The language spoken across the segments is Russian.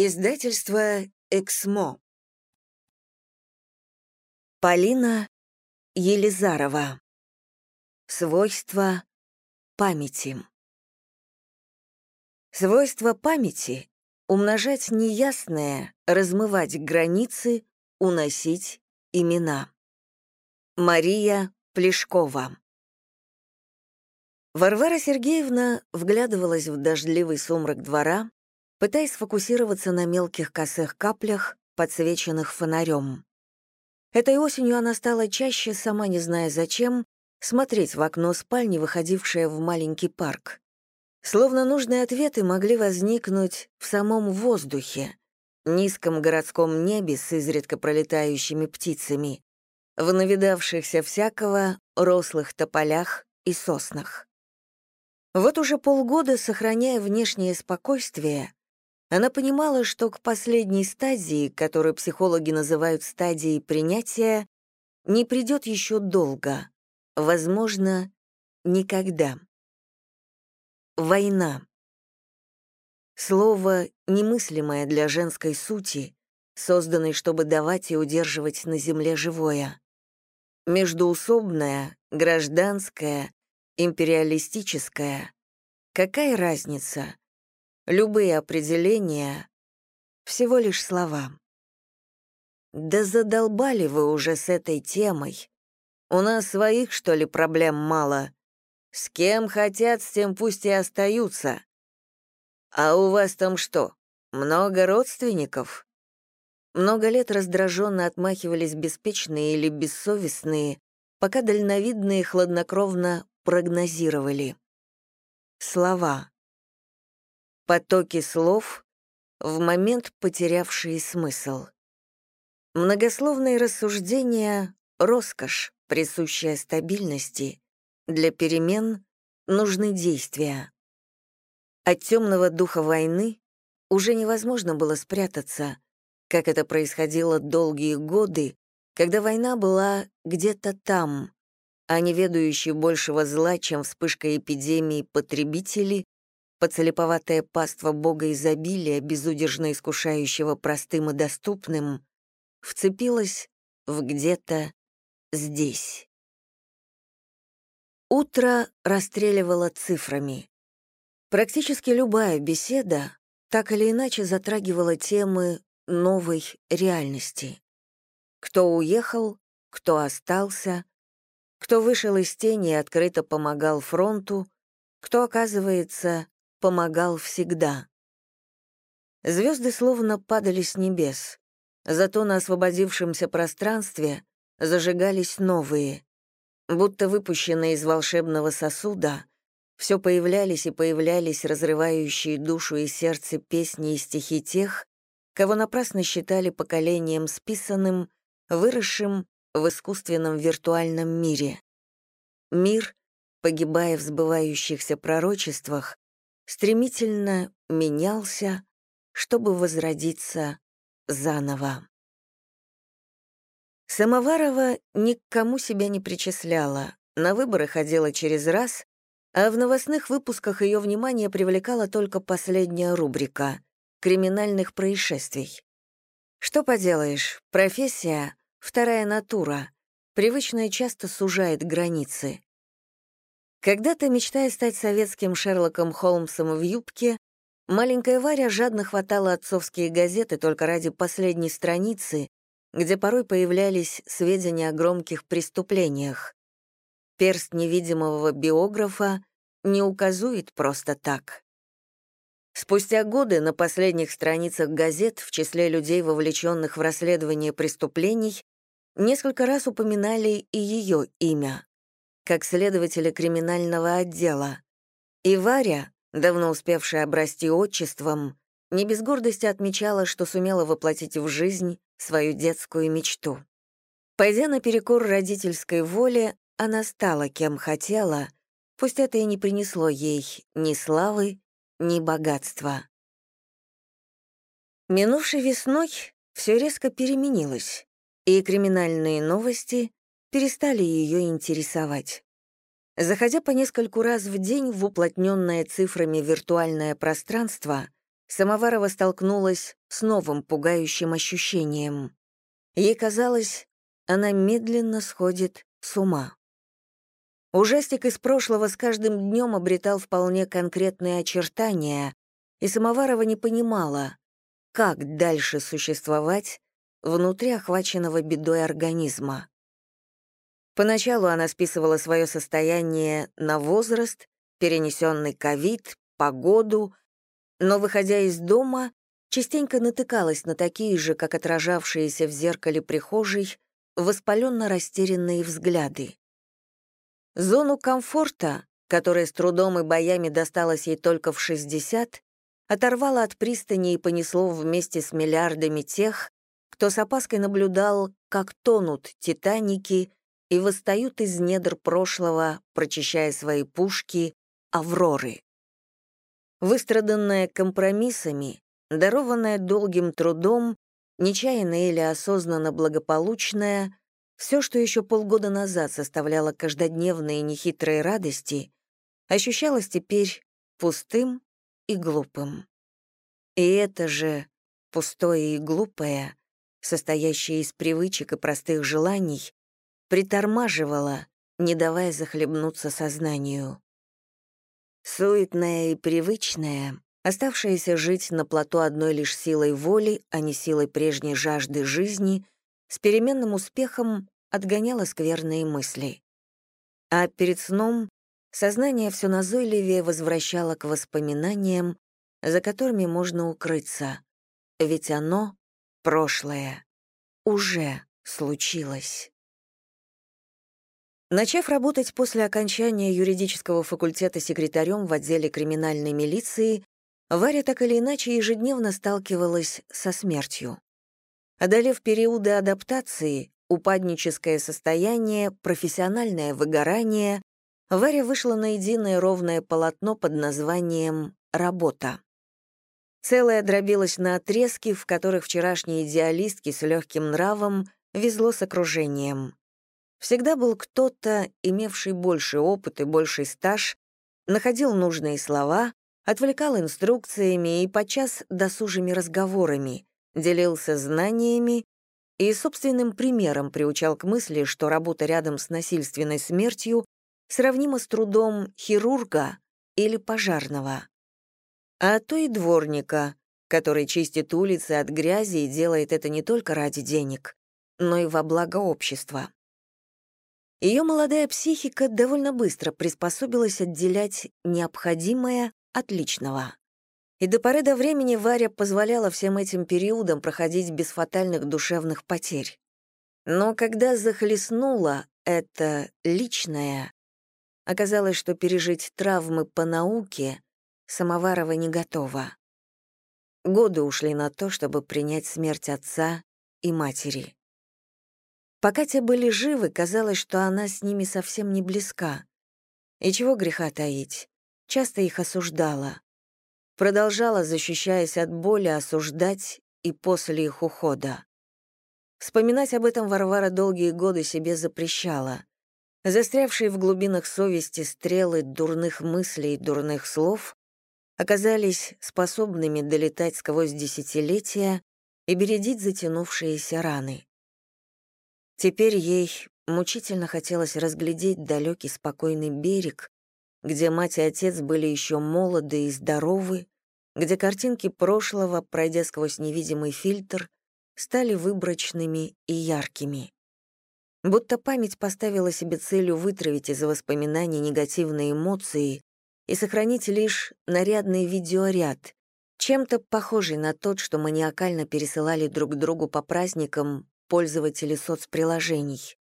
Издательство «Эксмо». Полина Елизарова. Свойства памяти. Свойства памяти — умножать неясное, размывать границы, уносить имена. Мария Плешкова. Варвара Сергеевна вглядывалась в дождливый сумрак двора, пытаясь сфокусироваться на мелких косых каплях, подсвеченных фонарем. Этой осенью она стала чаще, сама не зная зачем, смотреть в окно спальни, выходившее в маленький парк. Словно нужные ответы могли возникнуть в самом воздухе, низком городском небе с изредка пролетающими птицами, в навидавшихся всякого рослых тополях и соснах. Вот уже полгода, сохраняя внешнее спокойствие, она понимала, что к последней стадии, которую психологи называют стадией принятия, не придет еще долго, возможно, никогда. Война. Слово, немыслимое для женской сути, созданное, чтобы давать и удерживать на земле живое. Междуусобное, гражданское, империалистическое. Какая разница? Любые определения — всего лишь слова. Да задолбали вы уже с этой темой. У нас своих, что ли, проблем мало? С кем хотят, с тем пусть и остаются. А у вас там что, много родственников? Много лет раздраженно отмахивались беспечные или бессовестные, пока дальновидные хладнокровно прогнозировали. Слова потоки слов, в момент потерявшие смысл. Многословные рассуждения — роскошь, присущая стабильности. Для перемен нужны действия. От темного духа войны уже невозможно было спрятаться, как это происходило долгие годы, когда война была где-то там, а не ведающие большего зла, чем вспышка эпидемии потребители, Поцелеповатое паство бога изобилия, безудержно искушающего простым и доступным, вцепилось в где-то здесь. Утро расстреливало цифрами. Практически любая беседа так или иначе затрагивала темы новой реальности. Кто уехал, кто остался, кто вышел из тени и открыто помогал фронту, кто, оказывается, помогал всегда. Звезды словно падали с небес, зато на освободившемся пространстве зажигались новые. Будто выпущенные из волшебного сосуда, все появлялись и появлялись разрывающие душу и сердце песни и стихи тех, кого напрасно считали поколением списанным, выросшим в искусственном виртуальном мире. Мир, погибая в сбывающихся пророчествах, стремительно менялся, чтобы возродиться заново. Самоварова ни к себя не причисляла, на выборы ходила через раз, а в новостных выпусках ее внимание привлекала только последняя рубрика — криминальных происшествий. Что поделаешь, профессия — вторая натура, привычная часто сужает границы. Когда-то, мечтая стать советским Шерлоком Холмсом в юбке, маленькая Варя жадно хватала отцовские газеты только ради последней страницы, где порой появлялись сведения о громких преступлениях. Перст невидимого биографа не указует просто так. Спустя годы на последних страницах газет в числе людей, вовлеченных в расследование преступлений, несколько раз упоминали и ее имя как следователя криминального отдела. И Варя, давно успевшая обрасти отчеством, не без гордости отмечала, что сумела воплотить в жизнь свою детскую мечту. Пойдя наперекор родительской воле, она стала кем хотела, пусть это и не принесло ей ни славы, ни богатства. Минувшей весной все резко переменилось, и криминальные новости перестали ее интересовать. Заходя по нескольку раз в день в уплотненное цифрами виртуальное пространство, Самоварова столкнулась с новым пугающим ощущением. Ей казалось, она медленно сходит с ума. Ужастик из прошлого с каждым днем обретал вполне конкретные очертания, и Самоварова не понимала, как дальше существовать внутри охваченного бедой организма. Поначалу она списывала свое состояние на возраст, перенесенный ковид, погоду, но, выходя из дома, частенько натыкалась на такие же, как отражавшиеся в зеркале прихожей, воспаленно растерянные взгляды. Зону комфорта, которая с трудом и боями досталась ей только в 60, оторвала от пристани и понесло вместе с миллиардами тех, кто с опаской наблюдал, как тонут «Титаники» и восстают из недр прошлого, прочищая свои пушки, «Авроры». Выстраданная компромиссами, дарованная долгим трудом, нечаянно или осознанно благополучная, все, что еще полгода назад составляло каждодневные нехитрые радости, ощущалось теперь пустым и глупым. И это же пустое и глупое, состоящее из привычек и простых желаний, притормаживало, не давая захлебнуться сознанию. Суетная и привычная, оставшаяся жить на плато одной лишь силой воли, а не силой прежней жажды жизни, с переменным успехом отгоняла скверные мысли. А перед сном сознание все назойливее возвращало к воспоминаниям, за которыми можно укрыться, ведь оно, прошлое, уже случилось. Начав работать после окончания юридического факультета секретарем в отделе криминальной милиции, Варя так или иначе ежедневно сталкивалась со смертью. Одолев периоды адаптации, упадническое состояние, профессиональное выгорание, Варя вышла на единое ровное полотно под названием «Работа». Целая дробилась на отрезки, в которых вчерашние идеалистки с легким нравом везло с окружением. Всегда был кто-то, имевший больше опыт и больший стаж, находил нужные слова, отвлекал инструкциями и подчас досужими разговорами, делился знаниями и собственным примером приучал к мысли, что работа рядом с насильственной смертью сравнима с трудом хирурга или пожарного. А то и дворника, который чистит улицы от грязи и делает это не только ради денег, но и во благо общества. Ее молодая психика довольно быстро приспособилась отделять необходимое от личного. И до поры до времени Варя позволяла всем этим периодам проходить без фатальных душевных потерь. Но когда захлестнуло это личное, оказалось, что пережить травмы по науке Самоварова не готова. Годы ушли на то, чтобы принять смерть отца и матери. Пока те были живы, казалось, что она с ними совсем не близка. И чего греха таить, часто их осуждала. Продолжала, защищаясь от боли, осуждать и после их ухода. Вспоминать об этом Варвара долгие годы себе запрещала. Застрявшие в глубинах совести стрелы дурных мыслей и дурных слов оказались способными долетать сквозь десятилетия и бередить затянувшиеся раны. Теперь ей мучительно хотелось разглядеть далекий спокойный берег, где мать и отец были еще молоды и здоровы, где картинки прошлого, пройдя сквозь невидимый фильтр, стали выборочными и яркими. Будто память поставила себе целью вытравить из воспоминаний негативные эмоции и сохранить лишь нарядный видеоряд, чем-то похожий на тот, что маниакально пересылали друг другу по праздникам пользователи соцприложений.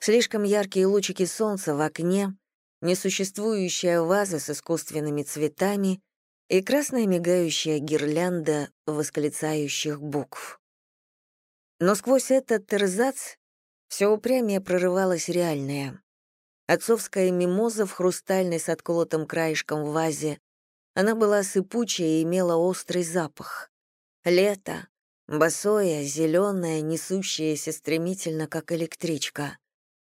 Слишком яркие лучики солнца в окне, несуществующая ваза с искусственными цветами и красная мигающая гирлянда восклицающих букв. Но сквозь этот эрзац все упрямее прорывалось реальное. Отцовская мимоза в хрустальной с отколотым краешком вазе, она была сыпучая и имела острый запах. Лето, Босое, зеленое, несущееся стремительно, как электричка.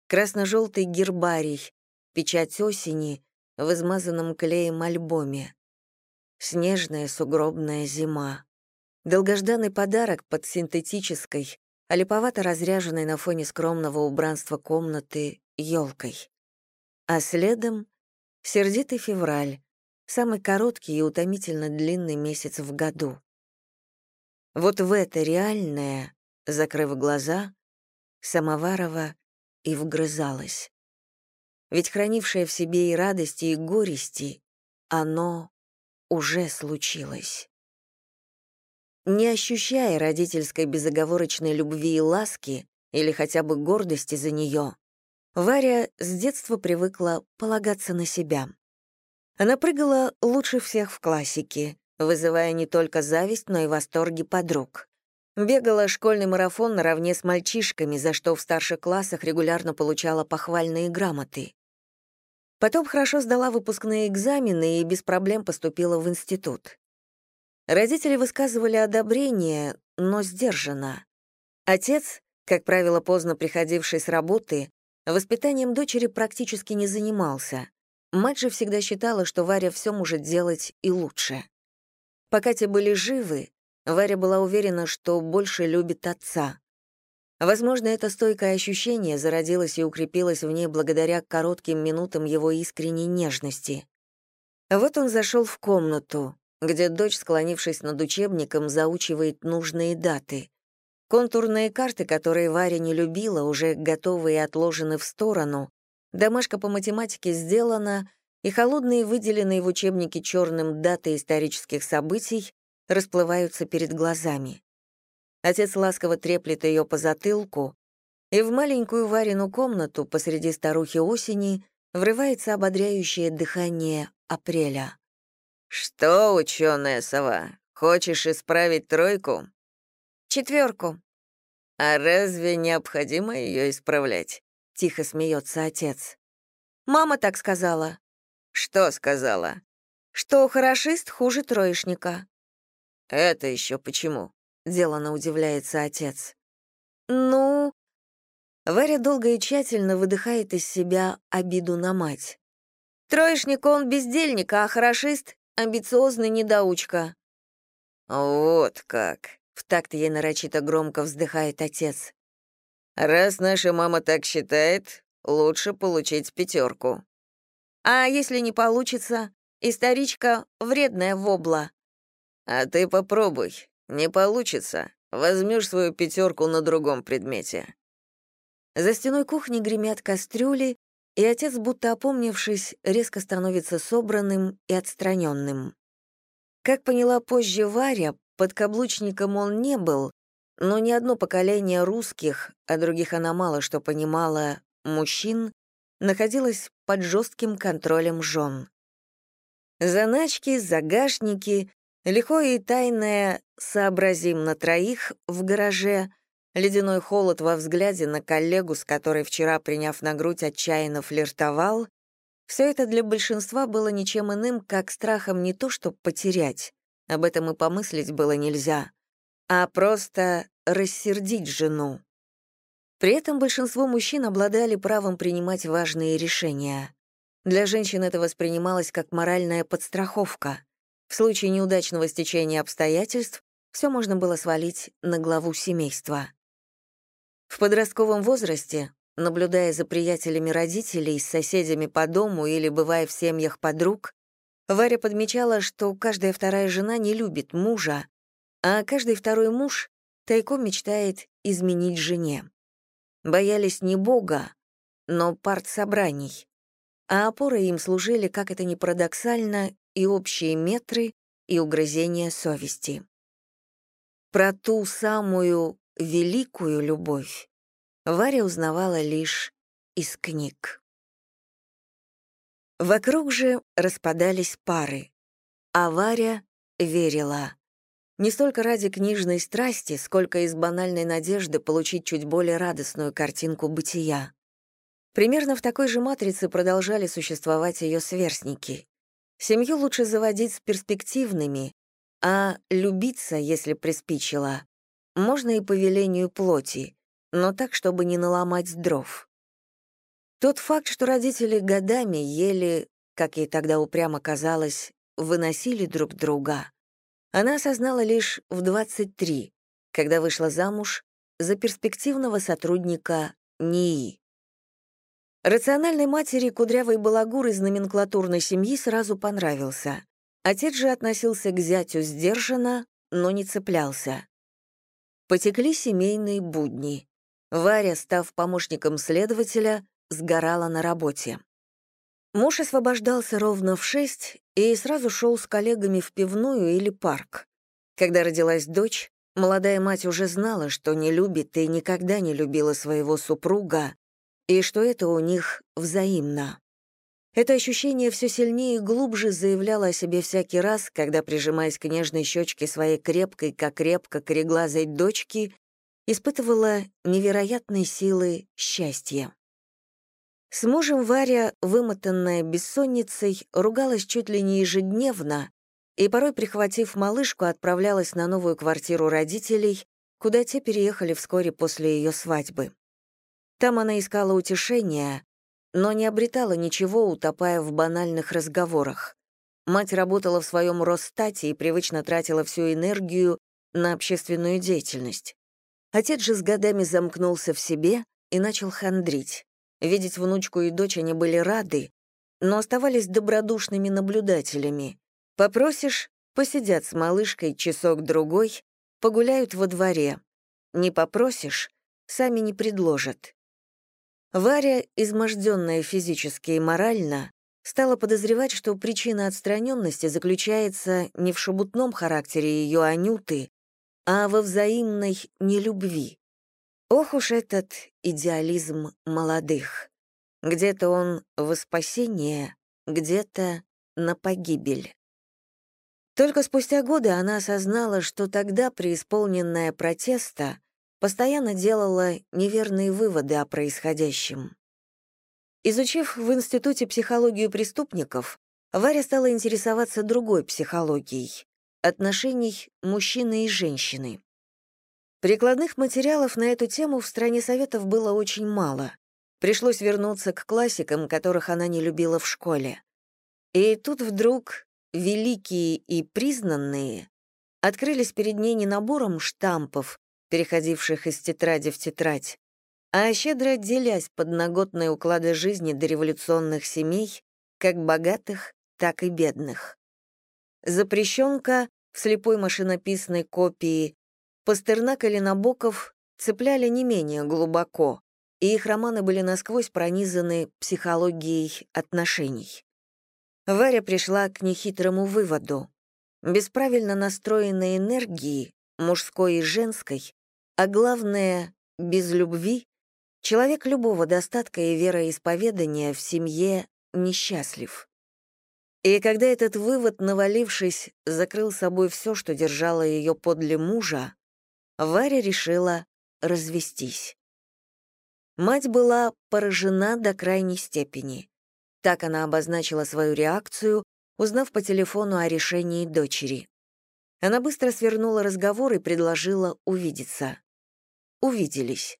Красно-желтый гербарий, печать осени в измазанном клеем альбоме. снежная сугробная зима. Долгожданный подарок под синтетической, а липовато разряженной на фоне скромного убранства комнаты елкой. А следом — сердитый февраль, самый короткий и утомительно длинный месяц в году. Вот в это реальное, закрыв глаза, Самоварова и вгрызалась. Ведь хранившее в себе и радости, и горести, оно уже случилось. Не ощущая родительской безоговорочной любви и ласки, или хотя бы гордости за нее, Варя с детства привыкла полагаться на себя. Она прыгала лучше всех в классике, вызывая не только зависть, но и восторги подруг. Бегала школьный марафон наравне с мальчишками, за что в старших классах регулярно получала похвальные грамоты. Потом хорошо сдала выпускные экзамены и без проблем поступила в институт. Родители высказывали одобрение, но сдержанно. Отец, как правило, поздно приходивший с работы, воспитанием дочери практически не занимался. Мать же всегда считала, что Варя все может делать и лучше. Пока те были живы, Варя была уверена, что больше любит отца. Возможно, это стойкое ощущение зародилось и укрепилось в ней благодаря коротким минутам его искренней нежности. Вот он зашел в комнату, где дочь, склонившись над учебником, заучивает нужные даты. Контурные карты, которые Варя не любила, уже готовы и отложены в сторону, домашка по математике сделана, и холодные выделенные в учебнике черным даты исторических событий расплываются перед глазами. Отец ласково треплет ее по затылку, и в маленькую Варину комнату посреди старухи осени врывается ободряющее дыхание апреля. «Что, ученая сова, хочешь исправить тройку?» «Четверку». «А разве необходимо ее исправлять?» — тихо смеется отец. «Мама так сказала». «Что сказала?» «Что хорошист хуже троечника». «Это еще почему?» — делано удивляется отец. «Ну...» Варя долго и тщательно выдыхает из себя обиду на мать. «Троечник он бездельник, а хорошист — амбициозный недоучка». «Вот как!» — в такт ей нарочито громко вздыхает отец. «Раз наша мама так считает, лучше получить пятерку». «А если не получится? Историчка — вредная вобла», а ты попробуй. Не получится. Возьмешь свою пятерку на другом предмете. За стеной кухни гремят кастрюли, и отец, будто опомнившись, резко становится собранным и отстраненным. Как поняла позже Варя, под каблучником он не был, но ни одно поколение русских, а других она мало что понимала, мужчин, находилось под жестким контролем жен. Заначки, загашники, Лихое и тайное «сообразим на троих» в гараже, ледяной холод во взгляде на коллегу, с которой вчера, приняв на грудь, отчаянно флиртовал, все это для большинства было ничем иным, как страхом не то что потерять, об этом и помыслить было нельзя, а просто рассердить жену. При этом большинство мужчин обладали правом принимать важные решения. Для женщин это воспринималось как моральная подстраховка — в случае неудачного стечения обстоятельств все можно было свалить на главу семейства. В подростковом возрасте, наблюдая за приятелями родителей, с соседями по дому или бывая в семьях подруг, Варя подмечала, что каждая вторая жена не любит мужа, а каждый второй муж тайком мечтает изменить жене. Боялись не Бога, но партсобраний, а опорой им служили, как это ни парадоксально, и общие метры, и угрызения совести. Про ту самую великую любовь Варя узнавала лишь из книг. Вокруг же распадались пары, а Варя верила. Не столько ради книжной страсти, сколько из банальной надежды получить чуть более радостную картинку бытия. Примерно в такой же матрице продолжали существовать ее сверстники. Семью лучше заводить с перспективными, а любиться, если приспичило, можно и по велению плоти, но так, чтобы не наломать дров. Тот факт, что родители годами ели, как ей тогда упрямо казалось, выносили друг друга, она осознала лишь в 23, когда вышла замуж за перспективного сотрудника НИИ. Рациональной матери кудрявый балагур из номенклатурной семьи сразу понравился. Отец же относился к зятю сдержанно, но не цеплялся. Потекли семейные будни. Варя, став помощником следователя, сгорала на работе. Муж освобождался ровно в шесть и сразу шел с коллегами в пивную или парк. Когда родилась дочь, молодая мать уже знала, что не любит и никогда не любила своего супруга, и что это у них взаимно. Это ощущение все сильнее и глубже заявляло о себе всякий раз, когда, прижимаясь к нежной щечке своей крепкой, как крепко кореглазой дочки, испытывала невероятной силы счастья. С мужем Варя, вымотанная бессонницей, ругалась чуть ли не ежедневно и, порой прихватив малышку, отправлялась на новую квартиру родителей, куда те переехали вскоре после ее свадьбы. Там она искала утешения, но не обретала ничего, утопая в банальных разговорах. Мать работала в своем Росстате и привычно тратила всю энергию на общественную деятельность. Отец же с годами замкнулся в себе и начал хандрить. Видеть внучку и дочь они были рады, но оставались добродушными наблюдателями. Попросишь — посидят с малышкой часок-другой, погуляют во дворе. Не попросишь — сами не предложат. Варя, изможденная физически и морально, стала подозревать, что причина отстраненности заключается не в шебутном характере ее Анюты, а во взаимной нелюбви. Ох уж этот идеализм молодых. Где-то он во спасение, где-то на погибель. Только спустя годы она осознала, что тогда, преисполненная протеста, постоянно делала неверные выводы о происходящем. Изучив в Институте психологию преступников, Варя стала интересоваться другой психологией — отношений мужчины и женщины. Прикладных материалов на эту тему в стране Советов было очень мало. Пришлось вернуться к классикам, которых она не любила в школе. И тут вдруг великие и признанные открылись перед ней не набором штампов, переходивших из тетради в тетрадь, а щедро делясь подноготные уклады жизни дореволюционных семей, как богатых, так и бедных. Запрещенка в слепой машинописной копии Пастернак или Набоков цепляли не менее глубоко, и их романы были насквозь пронизаны психологией отношений. Варя пришла к нехитрому выводу. Без правильно настроенной энергии, мужской и женской, а главное, без любви человек любого достатка и вероисповедания в семье несчастлив. И когда этот вывод, навалившись, закрыл собой все, что держало ее подле мужа, Варя решила развестись. Мать была поражена до крайней степени. Так она обозначила свою реакцию, узнав по телефону о решении дочери. Она быстро свернула разговор и предложила увидеться увиделись.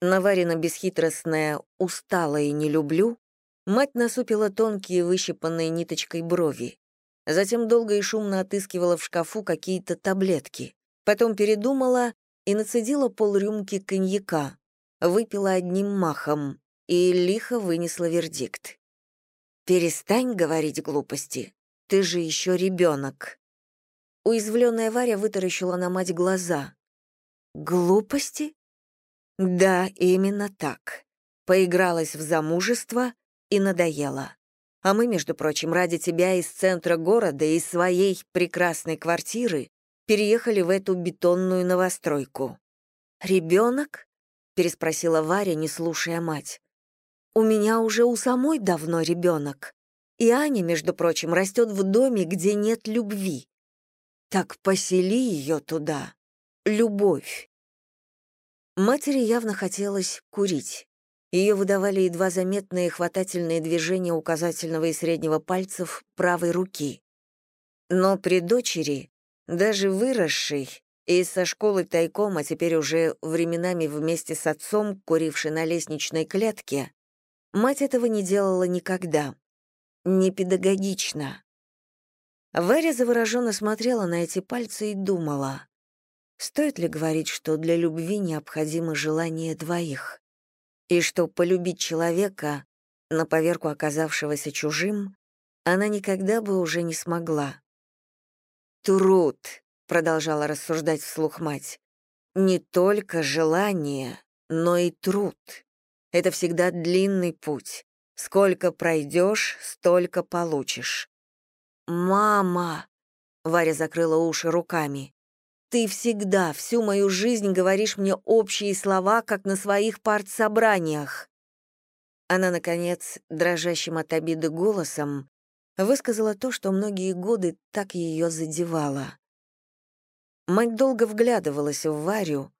Наварина бесхитростная «устала и не люблю», мать насупила тонкие выщипанные ниточкой брови. Затем долго и шумно отыскивала в шкафу какие-то таблетки. Потом передумала и нацедила полрюмки коньяка, выпила одним махом и лихо вынесла вердикт. «Перестань говорить глупости. Ты же еще ребенок». Уязвленная Варя вытаращила на мать глаза. Глупости? Да, именно так. Поигралась в замужество и надоела. А мы, между прочим, ради тебя из центра города, из своей прекрасной квартиры, переехали в эту бетонную новостройку. «Ребенок?» — переспросила Варя, не слушая мать. «У меня уже у самой давно ребенок. И Аня, между прочим, растет в доме, где нет любви. Так посели ее туда любовь. Матери явно хотелось курить. Ее выдавали едва заметные хватательные движения указательного и среднего пальцев правой руки. Но при дочери, даже выросшей, и со школы тайком, а теперь уже временами вместе с отцом, курившей на лестничной клетке, мать этого не делала никогда. Не педагогично. Варя завороженно смотрела на эти пальцы и думала, стоит ли говорить, что для любви необходимо желание двоих, и что полюбить человека, на поверку оказавшегося чужим, она никогда бы уже не смогла. «Труд», — продолжала рассуждать вслух мать, — «не только желание, но и труд. Это всегда длинный путь. Сколько пройдешь, столько получишь». «Мама!» — Варя закрыла уши руками. «Ты всегда, всю мою жизнь говоришь мне общие слова, как на своих партсобраниях». Она, наконец, дрожащим от обиды голосом, высказала то, что многие годы так ее задевало. Мать долго вглядывалась в Варю,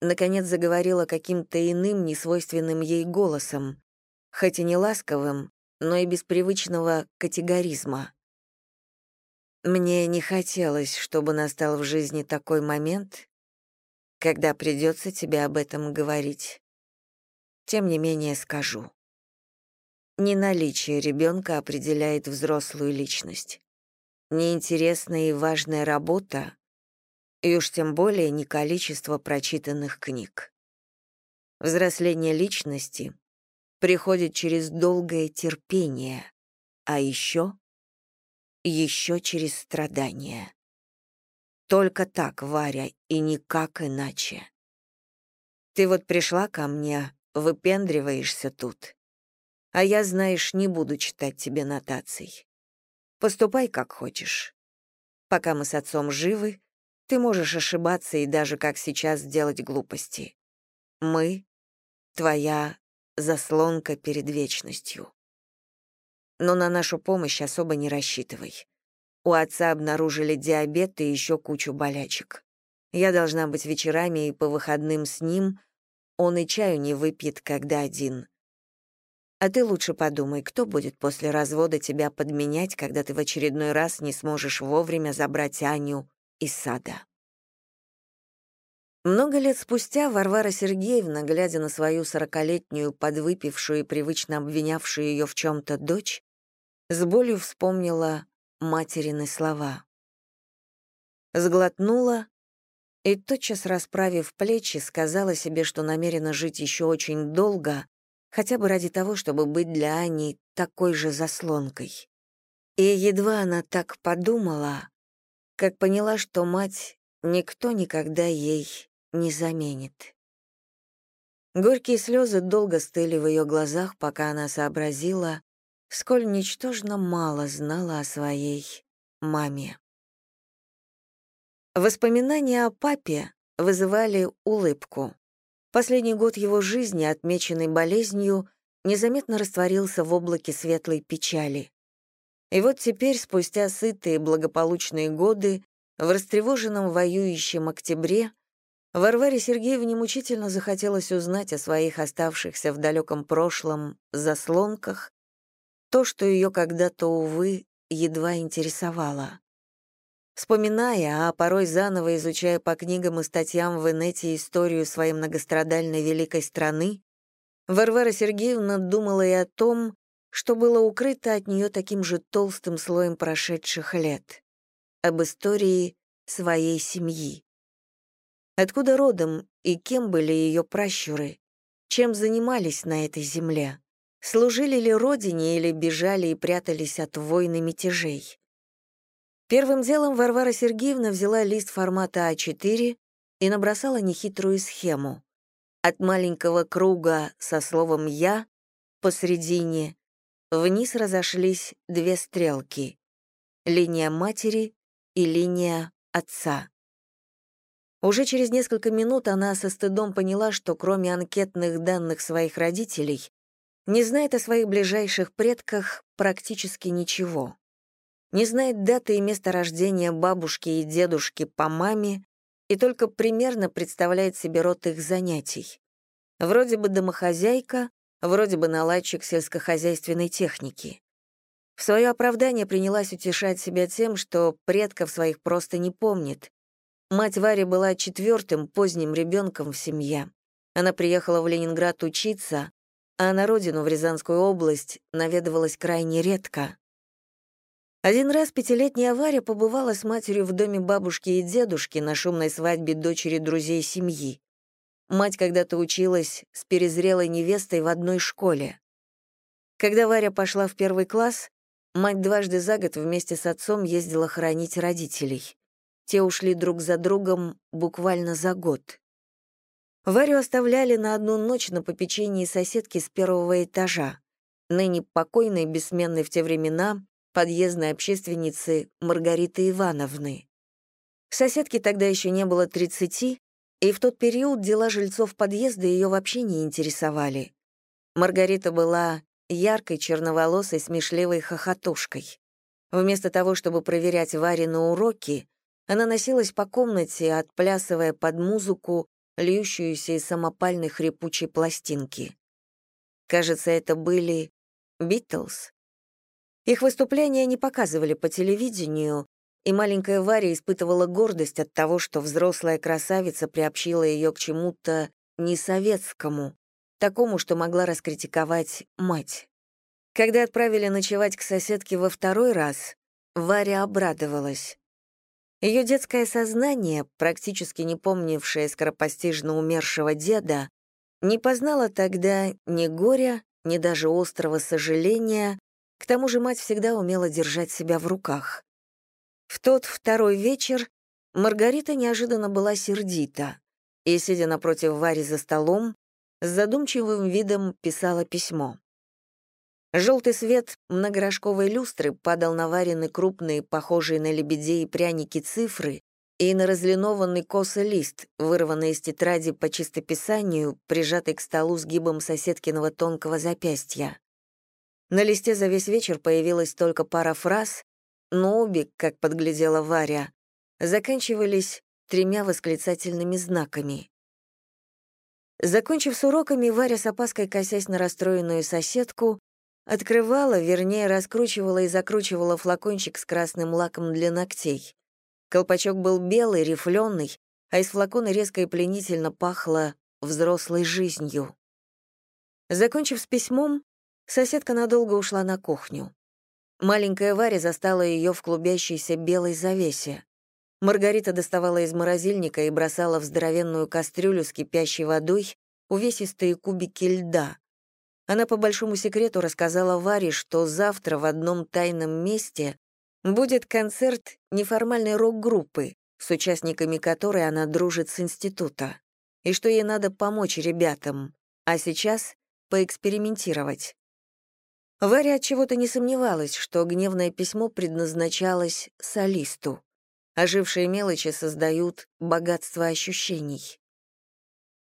наконец заговорила каким-то иным, несвойственным ей голосом, хоть и не ласковым, но и без привычного категоризма. Мне не хотелось, чтобы настал в жизни такой момент, когда придется тебе об этом говорить. Тем не менее скажу. Не наличие ребенка определяет взрослую личность. Неинтересная и важная работа, и уж тем более не количество прочитанных книг. Взросление личности приходит через долгое терпение, а еще, еще через страдания. Только так, Варя, и никак иначе. Ты вот пришла ко мне, выпендриваешься тут, а я, знаешь, не буду читать тебе нотаций. Поступай как хочешь. Пока мы с отцом живы, ты можешь ошибаться и даже, как сейчас, делать глупости. Мы — твоя заслонка перед вечностью. Но на нашу помощь особо не рассчитывай. У отца обнаружили диабет и еще кучу болячек. Я должна быть вечерами и по выходным с ним, он и чаю не выпьет, когда один. А ты лучше подумай, кто будет после развода тебя подменять, когда ты в очередной раз не сможешь вовремя забрать Аню из сада. Много лет спустя Варвара Сергеевна, глядя на свою сорокалетнюю, подвыпившую и привычно обвинявшую ее в чем-то дочь, с болью вспомнила материны слова. Сглотнула и, тотчас расправив плечи, сказала себе, что намерена жить еще очень долго, хотя бы ради того, чтобы быть для Ани такой же заслонкой. И едва она так подумала, как поняла, что мать никто никогда ей не заменит. Горькие слезы долго стыли в ее глазах, пока она сообразила, сколь ничтожно мало знала о своей маме. Воспоминания о папе вызывали улыбку. Последний год его жизни, отмеченный болезнью, незаметно растворился в облаке светлой печали. И вот теперь, спустя сытые благополучные годы, в растревоженном воюющем октябре, Варваре Сергеевне мучительно захотелось узнать о своих оставшихся в далеком прошлом заслонках, то, что ее когда-то, увы, едва интересовало. Вспоминая, а порой заново изучая по книгам и статьям в инете историю своей многострадальной великой страны, Варвара Сергеевна думала и о том, что было укрыто от нее таким же толстым слоем прошедших лет, об истории своей семьи. Откуда родом и кем были ее пращуры, чем занимались на этой земле, служили ли родине или бежали и прятались от войн и мятежей. Первым делом Варвара Сергеевна взяла лист формата А4 и набросала нехитрую схему. От маленького круга со словом «я» посредине вниз разошлись две стрелки — линия матери и линия отца. Уже через несколько минут она со стыдом поняла, что кроме анкетных данных своих родителей не знает о своих ближайших предках практически ничего не знает даты и места рождения бабушки и дедушки по маме и только примерно представляет себе род их занятий. Вроде бы домохозяйка, вроде бы наладчик сельскохозяйственной техники. В свое оправдание принялась утешать себя тем, что предков своих просто не помнит. Мать Вари была четвертым поздним ребенком в семье. Она приехала в Ленинград учиться, а на родину, в Рязанскую область, наведывалась крайне редко. Один раз пятилетняя Варя побывала с матерью в доме бабушки и дедушки на шумной свадьбе дочери друзей семьи. Мать когда-то училась с перезрелой невестой в одной школе. Когда Варя пошла в первый класс, мать дважды за год вместе с отцом ездила хоронить родителей. Те ушли друг за другом буквально за год. Варю оставляли на одну ночь на попечении соседки с первого этажа, ныне покойной, бессменной в те времена, подъездной общественницы Маргариты Ивановны. Соседке тогда еще не было 30, и в тот период дела жильцов подъезда ее вообще не интересовали. Маргарита была яркой, черноволосой, смешливой хохотушкой. Вместо того, чтобы проверять Варе на уроки, она носилась по комнате, отплясывая под музыку, льющуюся из самопальной хрипучей пластинки. Кажется, это были «Битлз». Их выступления не показывали по телевидению, и маленькая Варя испытывала гордость от того, что взрослая красавица приобщила ее к чему-то несоветскому, такому, что могла раскритиковать мать. Когда отправили ночевать к соседке во второй раз, Варя обрадовалась. Ее детское сознание, практически не помнившее скоропостижно умершего деда, не познало тогда ни горя, ни даже острого сожаления, к тому же мать всегда умела держать себя в руках. В тот второй вечер Маргарита неожиданно была сердита и, сидя напротив Вари за столом, с задумчивым видом писала письмо. Желтый свет многорожковой люстры падал на варены крупные, похожие на лебедей пряники цифры и на разлинованный косо лист, вырванный из тетради по чистописанию, прижатый к столу с гибом соседкиного тонкого запястья. На листе за весь вечер появилась только пара фраз, но обе, как подглядела Варя, заканчивались тремя восклицательными знаками. Закончив с уроками, Варя с опаской косясь на расстроенную соседку, открывала, вернее, раскручивала и закручивала флакончик с красным лаком для ногтей. Колпачок был белый, рифленый, а из флакона резко и пленительно пахло взрослой жизнью. Закончив с письмом, Соседка надолго ушла на кухню. Маленькая Варя застала ее в клубящейся белой завесе. Маргарита доставала из морозильника и бросала в здоровенную кастрюлю с кипящей водой увесистые кубики льда. Она по большому секрету рассказала Варе, что завтра в одном тайном месте будет концерт неформальной рок-группы, с участниками которой она дружит с института, и что ей надо помочь ребятам, а сейчас поэкспериментировать. Варя от чего-то не сомневалась, что гневное письмо предназначалось солисту. Ожившие мелочи создают богатство ощущений.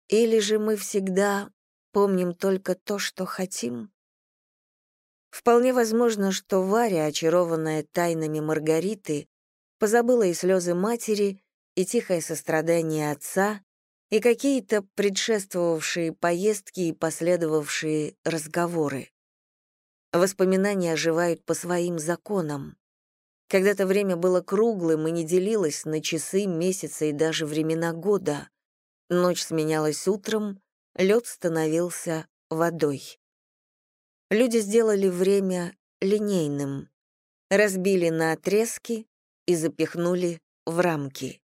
Или же мы всегда помним только то, что хотим? Вполне возможно, что Варя, очарованная тайнами Маргариты, позабыла и слезы матери, и тихое сострадание отца, и какие-то предшествовавшие поездки и последовавшие разговоры. Воспоминания оживают по своим законам. Когда-то время было круглым и не делилось на часы, месяцы и даже времена года. Ночь сменялась утром, лед становился водой. Люди сделали время линейным, разбили на отрезки и запихнули в рамки.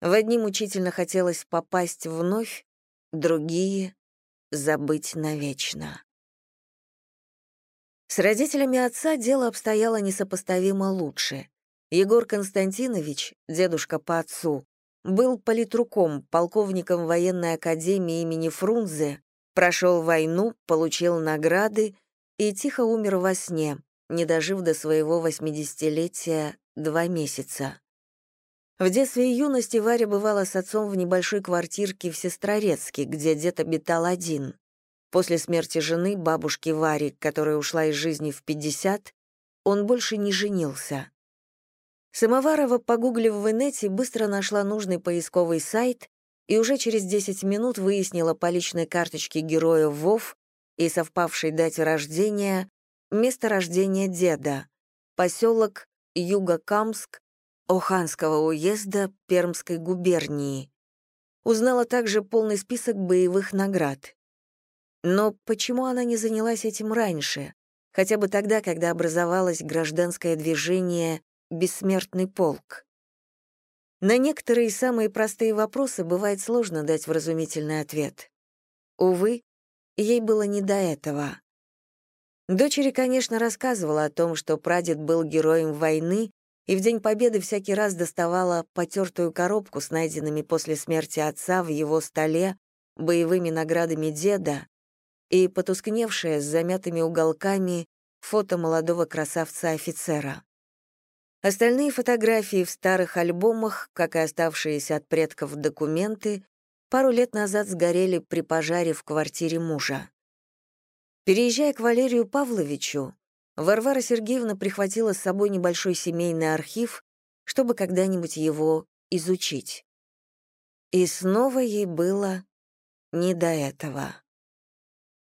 В одни мучительно хотелось попасть вновь, другие — забыть навечно. С родителями отца дело обстояло несопоставимо лучше. Егор Константинович, дедушка по отцу, был политруком, полковником военной академии имени Фрунзе, прошел войну, получил награды и тихо умер во сне, не дожив до своего восьмидесятилетия два месяца. В детстве и юности Варя бывала с отцом в небольшой квартирке в Сестрорецке, где дед обитал один. После смерти жены, бабушки Вари, которая ушла из жизни в 50, он больше не женился. Самоварова, погуглив в инете, быстро нашла нужный поисковый сайт и уже через 10 минут выяснила по личной карточке героя ВОВ и совпавшей дате рождения место рождения деда, поселок Юго-Камск Оханского уезда Пермской губернии. Узнала также полный список боевых наград. Но почему она не занялась этим раньше? хотя бы тогда, когда образовалось гражданское движение «Бессмертный полк». На некоторые самые простые вопросы бывает сложно дать вразумительный ответ. Увы, ей было не до этого. Дочери, конечно, рассказывала о том, что прадед был героем войны и в День Победы всякий раз доставала потертую коробку с найденными после смерти отца в его столе боевыми наградами деда и потускневшее с замятыми уголками фото молодого красавца-офицера. Остальные фотографии в старых альбомах, как и оставшиеся от предков документы, пару лет назад сгорели при пожаре в квартире мужа. Переезжая к Валерию Павловичу, Варвара Сергеевна прихватила с собой небольшой семейный архив, чтобы когда-нибудь его изучить. И снова ей было не до этого.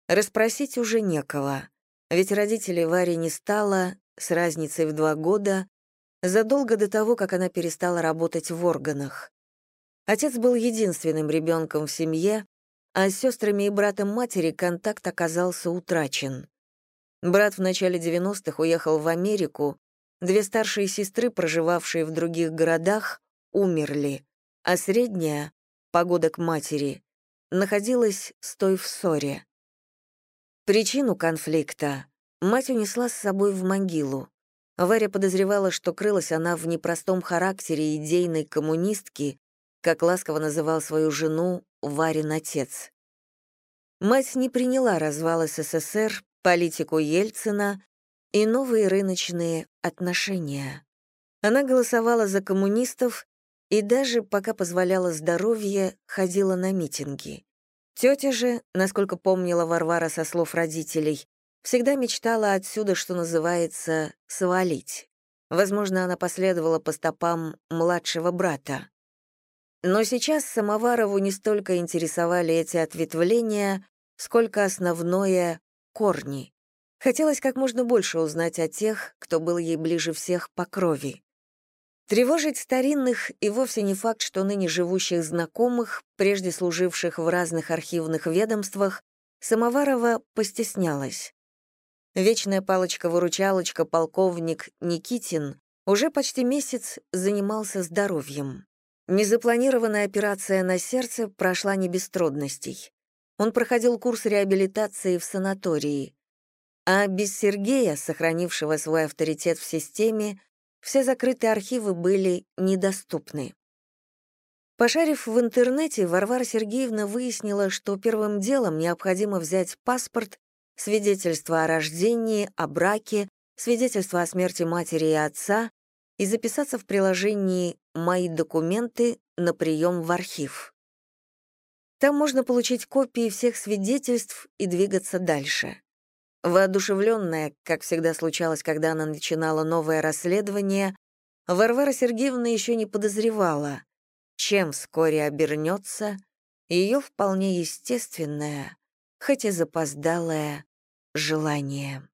Расспросить уже некого, ведь родителей Вари не стало, с разницей в два года, задолго до того, как она перестала работать в органах. Отец был единственным ребенком в семье, а с сестрами и братом матери контакт оказался утрачен. Брат в начале 90-х уехал в Америку, две старшие сестры, проживавшие в других городах, умерли, а средняя, погода к матери, находилась с той в ссоре. Причину конфликта мать унесла с собой в могилу. Варя подозревала, что крылась она в непростом характере идейной коммунистки, как ласково называл свою жену Варин отец. Мать не приняла развал СССР, политику Ельцина и новые рыночные отношения. Она голосовала за коммунистов и даже, пока позволяла здоровье, ходила на митинги. Тетя же, насколько помнила Варвара со слов родителей, всегда мечтала отсюда, что называется, свалить. Возможно, она последовала по стопам младшего брата. Но сейчас Самоварову не столько интересовали эти ответвления, сколько основное — корни. Хотелось как можно больше узнать о тех, кто был ей ближе всех по крови. Тревожить старинных и вовсе не факт, что ныне живущих знакомых, прежде служивших в разных архивных ведомствах, Самоварова постеснялась. Вечная палочка-выручалочка полковник Никитин уже почти месяц занимался здоровьем. Незапланированная операция на сердце прошла не без трудностей. Он проходил курс реабилитации в санатории. А без Сергея, сохранившего свой авторитет в системе, все закрытые архивы были недоступны. Пошарив в интернете, Варвара Сергеевна выяснила, что первым делом необходимо взять паспорт свидетельство о рождении, о браке, свидетельство о смерти матери и отца и записаться в приложении «Мои документы» на прием в архив. Там можно получить копии всех свидетельств и двигаться дальше. Воодушевленная, как всегда случалось, когда она начинала новое расследование, Варвара Сергеевна еще не подозревала, чем вскоре обернется ее вполне естественная, хоть и запоздалое желание.